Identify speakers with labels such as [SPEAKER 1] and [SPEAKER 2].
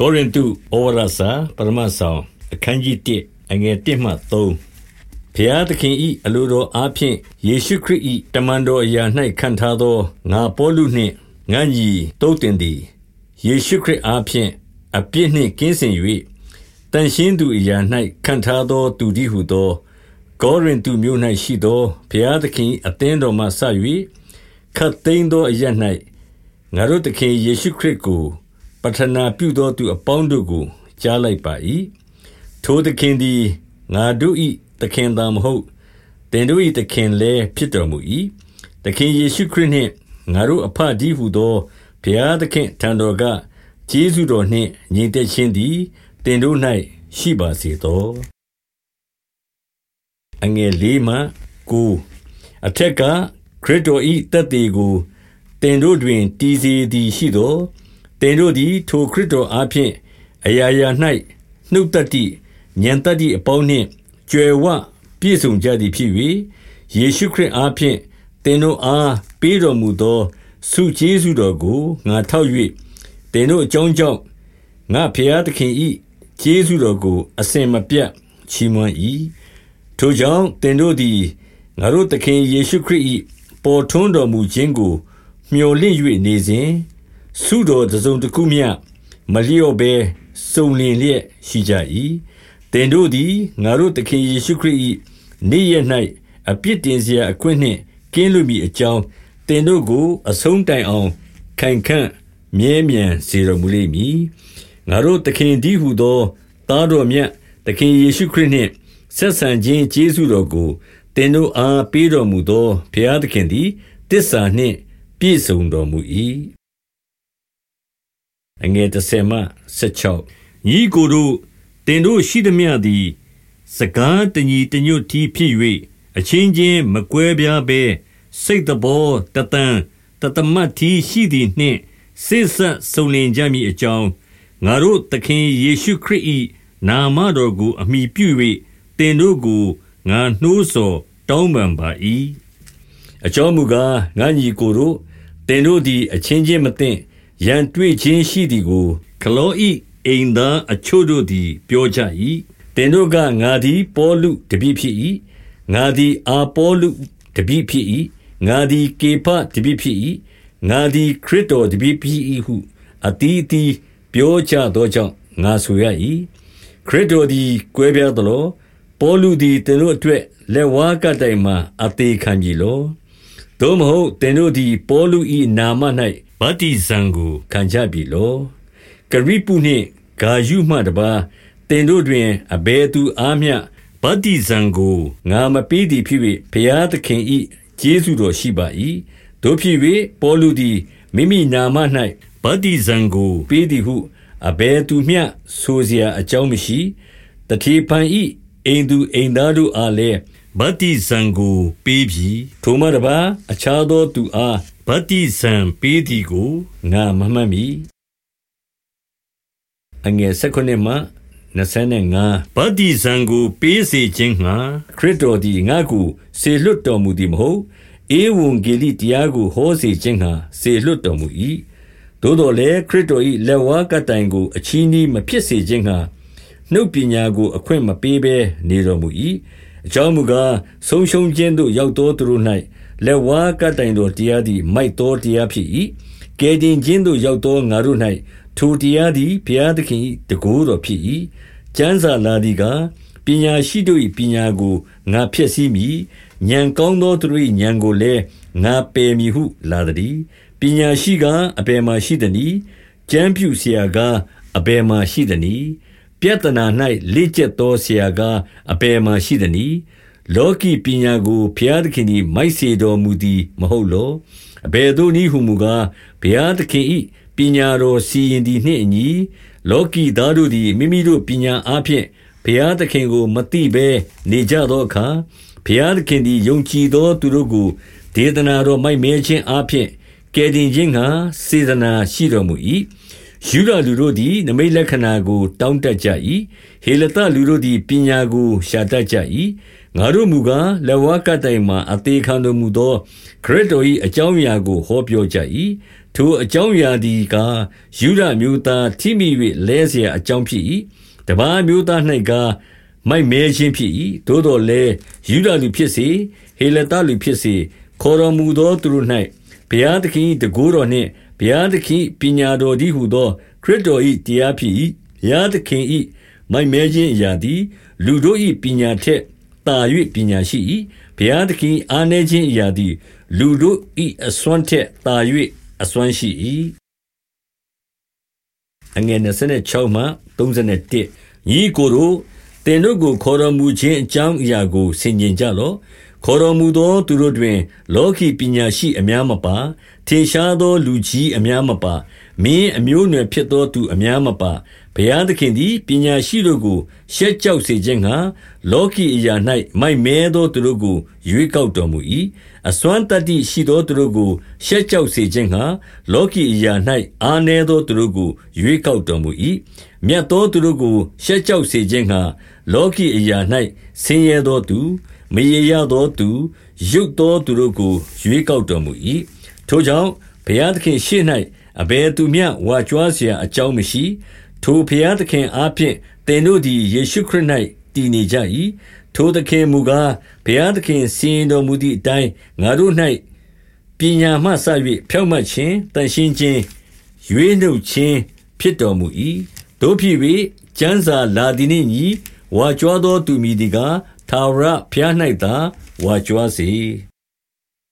[SPEAKER 1] ကောရိန္တုဩဝါဒစာပထမဆောင် အခန်းကြီး1အငယ်1မှ3ဘုရားသခင်၏အလိုတော်အားဖြင့်ယေရှုခရစ်၏တမန်တော်အရာ၌ခံထားသောငါပေါလုနှင့်ငါညီတုတ်တင်သည်ယေရှုခရစ်အားဖြင့်အပြစ်နှင့်ကင်းစင်၍တန်ရှင်းသူအရာ၌ခံထားသောသူသည်ဟုသော ကောရိန္တုမြို့၌ရှိသောဘုရားသခင်အသင်းတော်မှဆ၍ခတ်သိမ်းသောအရာ၌ငါတို့သခင်ယေရှုခရစ်ကို ပထနာပြုသောသူအပေါင်းတို့ကို ကြားလိုက်ပါ၏ထိုသခင်သည်ငါတို့၏သခင်သာမဟုတ်တင်တို့၏သခင်လည်းဖြစ်တော်မူ၏သခင်ယေရှုခရစ်နှင့်ငါတို့အဖဒီဟုသောဘုရားသခင်ထံတော်ကကျေးဇူးတော်နှင့်ညီသက်ခြင်းသည်တင်တို့၌ရှိပါစေသောအငယ်လေးမှကိုအထက်ကခရစ်တော်၏တသက်ကိုတင်တို့တွင်တည်စေသည်ရှိသော သင်တို့သည် ထိုခရစ်တော်အားဖြင့် အရာရာ၌နှုတ်တတ္တိဉာဏ်တတ္တိအပေါင်းနှင့် ကြွယ်ဝပြည့်စုံကြသည်ဖြစ်၍ယေရှုခရစ်အားဖြင့် သင်တို့အား ပေးတော်မူသော ဆုကျေးဇူးတော်ကို ငါထောက်၍သင်တို့အကြောင်းကြောင့် ငါဖျားသခင်၏ကျေးဇူးတော်ကို အစဉ်မပြတ် ချီးမွမ်း၏ထိုကြောင့်သင်တို့သည် ငါတို့သခင်ယေရှုခရစ်၏ပေါ်ထွန်းတော်မူခြင်းကိုမျှော်လင့်၍နေစဉ် ဆုတော်တစုံတစ်ခုမျှမလျော့ဘဲစုံလင်လျက်ရှိကြ၏တင်တို့သည်ငါတို့သခင်ယေရှုခရစ်၏နေ့ရက်၌အပြစ်တင်စရာအခွင့်နှင့်ကင်းလွတ်မိအကြောင်းတင်တို့ကိုအဆုံးတိုင်အောင်ခိုင်ခန့်မြဲမြံစေတော်မူလိမ့်မည်ငါတို့သခင်သည်ဟုသောသားတော်မြတ်သခင်ယေရှုခရစ်နှင့်ဆက်ဆံခြင်းကျေးဇူးတော်ကိုတင်တို့အားပေးတော်မူသောဘုရားသခင်သည်တစ္ဆာနှင့်ပြည့်စုံတော်မူ၏ အငယ်30မှ16ညီကိုတို့တင်တို့ရှိသည်မြသည် စကားတညီတညွတ်တီဖြစ်၍အချင်းချင်းမကွဲပြားဘဲစိတ်တော်တတန်တသမတ်တီရှိသည်နှင့်စိတ်ဆက်စုံလင်ကြမည်အကြောင်းငါတို့သခင်ယေရှုခရစ်၏နာမတော်ကို အမိပြု၍တင်တို့ကိုငါနှိုးဆော်တောင်းပန်ပါ၏အကြောင်းမူကားငါညီကိုတို့တင်တို့သည်အချင်းချင်းမသိ ရန်တွေ့ခြင်းရှိသည်ကို ခလောဤအိမ်သားအချို့တို့သည် ပြောကြ၏တင်တို့ကငါသည်ပေါလုတပည့်ဖြစ်၏ငါသည်အာပေါလုတပည့်ဖြစ်၏ငါသည်ကေဖတပည့်ဖြစ်၏ငါသည်ခရစ်တော်တပည့်ဖြစ်၏ဟုအတီးတီးပြောကြသောကြောင့်ငါဆိုရ၏ခရစ်တော်သည်ကွဲပြားသလိုပေါလုသည်တင်တို့အတွက်လက်ဝါးကတိုင်မှအသေးခံပြီလောသို့မဟုတ်တင်တို့သည်ပေါလု၏နာမ၌ ဗတ္တိဇံကိုခံကြပြီလောကရိပုနှင့်ဂါယုမှတပါတင်တို့တွင်အဘယ်သူအားမျှဗတ္တိဇံကိုငါမပေးသည်ဖြစ်၍ဘုရားသခင်၏ကျေးဇူးတော်ရှိပါ၏တို့ဖြစ်၍ပေါလုသည်မိမိနာမ၌ဗတ္တိဇံကိုပေးသည်ဟုအဘယ်သူမျှဆိုเสียအကြောင်းမရှိတတိပန်ဤအိမ်သူအိမ်သားတို့အားလည်းဗတ္တိဇံကိုပေးပြီထိုမှတပါအခြားသောသူအား ဗတ္တိဇံပေးသည်ကို ငါမမှတ်မိအငယ်၁၉မှ25ဗတ္တိဇံကို ပေးစေခြင်းငှာခရစ်တော်သည် ငါ့ကို စေလွတ်တော်မူသည်မဟုတ် ဧဝံဂေလိတရားကို ဟောစေခြင်းငှာစေလွတ်တော်မူ၏သို့တော်လည်း ခရစ်တော်၏လက်ဝါးကတိုင်ကို အချီးနှီးမဖြစ်စေခြင်းငှာနှုတ်ပညာကို အခွင့်မပေးဘဲ နေတော်မူ၏အကြောင်းမူကား ဆုံးရှုံးခြင်းသို့ ရောက်သောသူတို့၌ လက်ဝါးကတိုင်တော်တရားသည် မိုက်တော်တရားဖြစ်၏ကဲတင်ချင်းတို့ရောက်သောငါတို့၌ထိုတရားသည်ဘုရားသခင်တကိုးတော်ဖြစ်၏ကျမ်းစာလာသည်ကပညာရှိတို့၏ပညာကိုငါဖြစ်စည်းမည်ဉာဏ်ကောင်းသောသူတို့၏ဉာဏ်ကိုလည်းငါပယ်မည်ဟု လာသည်ပညာရှိကအပေမှာရှိသည်။ကျမ်းပြူဆရာကအပေမှာရှိသည်။ပြဿနာ၌လေ့ကျက်သောဆရာကအပေမှာရှိသည်။ လောကီပညာကိုဘုရားသခင်သည်မိုက်စေတော်မူသည်မဟုတ်လောအဘယ်သို့နည်းဟုမူကားဘုရားသခင်၏ပညာတော်စီရင်သည်နှင့်အညီလောကီသားတို့သည်မိမိတို့ပညာအားဖြင့်ဘုရားသခင်ကိုမသိဘဲနေကြသောအခါဘုရားသခင်သည်ယုံကြည်သောသူတို့ကိုဒေသနာတော်မိုက်မဲခြင်းအားဖြင့်ကယ်တင်ခြင်းငှာစေတနာရှိတော်မူ၏ ယူဒလူတို့သည် နိမိတ်လက္ခဏာကို တောင်းတကြ၏။ဟေလသလူတို့သည် ပညာကို ရှာတတ်ကြ၏။ငါတို့မူကား၊လက်ဝါးကပ်တိုင်မှာ အသေခံတော်မူသော ခရစ်တော်၏အကြောင်းအရာကို ဟောပြောကြ၏။ထိုအကြောင်းအရာသည်ကား၊ယုဒအမျိုးသား ထိမိ၍လဲစရာအကြောင်းဖြစ်၏။တပါးအမျိုးသား၌ကား၊မိုက်မဲခြင်းဖြစ်၏။သို့သော်လည်း ယုဒလူဖြစ်စေ၊ဟေလသလူဖြစ်စေ၊ခေါ်တော်မူသောသူတို့၌ ဘုရားသခင်တကူတော်နှင့်ဘုရားသခင်ပညာတော်သည်ဟုသော ခရစ်တော်၏တရားဖြစ်၏ဘုရားသခင်၏မိုက်မဲခြင်းအရာသည် လူတို့၏ပညာထက်သာ၍ပညာရှိ၏ဘုရားသခင်အားနည်းခြင်းအရာသည် လူတို့၏အစွမ်းထက်သာ၍အစွမ်းရှိ၏အငယ်26မှ31ညီကိုတို့ တင်တို့ကိုခေါ်တော်မူခြင်းအကြောင်းအရာကိုဆင်ခြင်ကြလော့ခေါ်တော်မူသောသူတို့တွင် လောကီပညာရှိအများမပါထင်ရှားသောလူကြီးအများမပါမင်းအမျိုးနွယ်ဖြစ်သောသူအများမပါ ဘုရားသခင်သည်ပညာရှိတို့ကိုရှက်ကြောက်စေခြင်းငှာလောကီအရာ၌မိုက်မဲသောသူတို့ကိုရွေးကောက်တော်မူ၏အစွမ်းတတ္တိရှိသောသူတို့ကိုရှက်ကြောက်စေခြင်းငှာလောကီအရာ၌အားနည်းသောသူတို့ကိုရွေးကောက်တော်မူ၏မြတ်သောသူတို့ကိုရှက်ကြောက်စေခြင်းငှာလောကီအရာ၌ဆင်းရဲသောသူမရေရသောသူရုပ်သောသူတို့ကိုရွေးကောက်တော်မူ၏ထိုကြောင့်ဘုရားသခင်ရှေ့၌အဘယ်သူမျှဝါကြွားเสียအကြောင်းမရှိ ထိုဘုရားသခင်အားဖြင့်သင်တို့သည်ယေရှုခရစ်၌တည်နေကြ၏ထိုသခင်မူကားဘုရားသခင်စီရင်တော်မူသည့်အတိုင်းငါတို့၌ပညာမှစ၍ဖြောင့်မတ်ခြင်းတန်ရှင်းခြင်းရွေးနှုတ်ခြင်းဖြစ်တော်မူ၏တို့ဖြစ်၍ကျမ်းစာလာသည်နှင့်ညီဝါကြွားသောသူမည်ဒီကားထာဝရဘုရား၌သာဝါကြွားစေ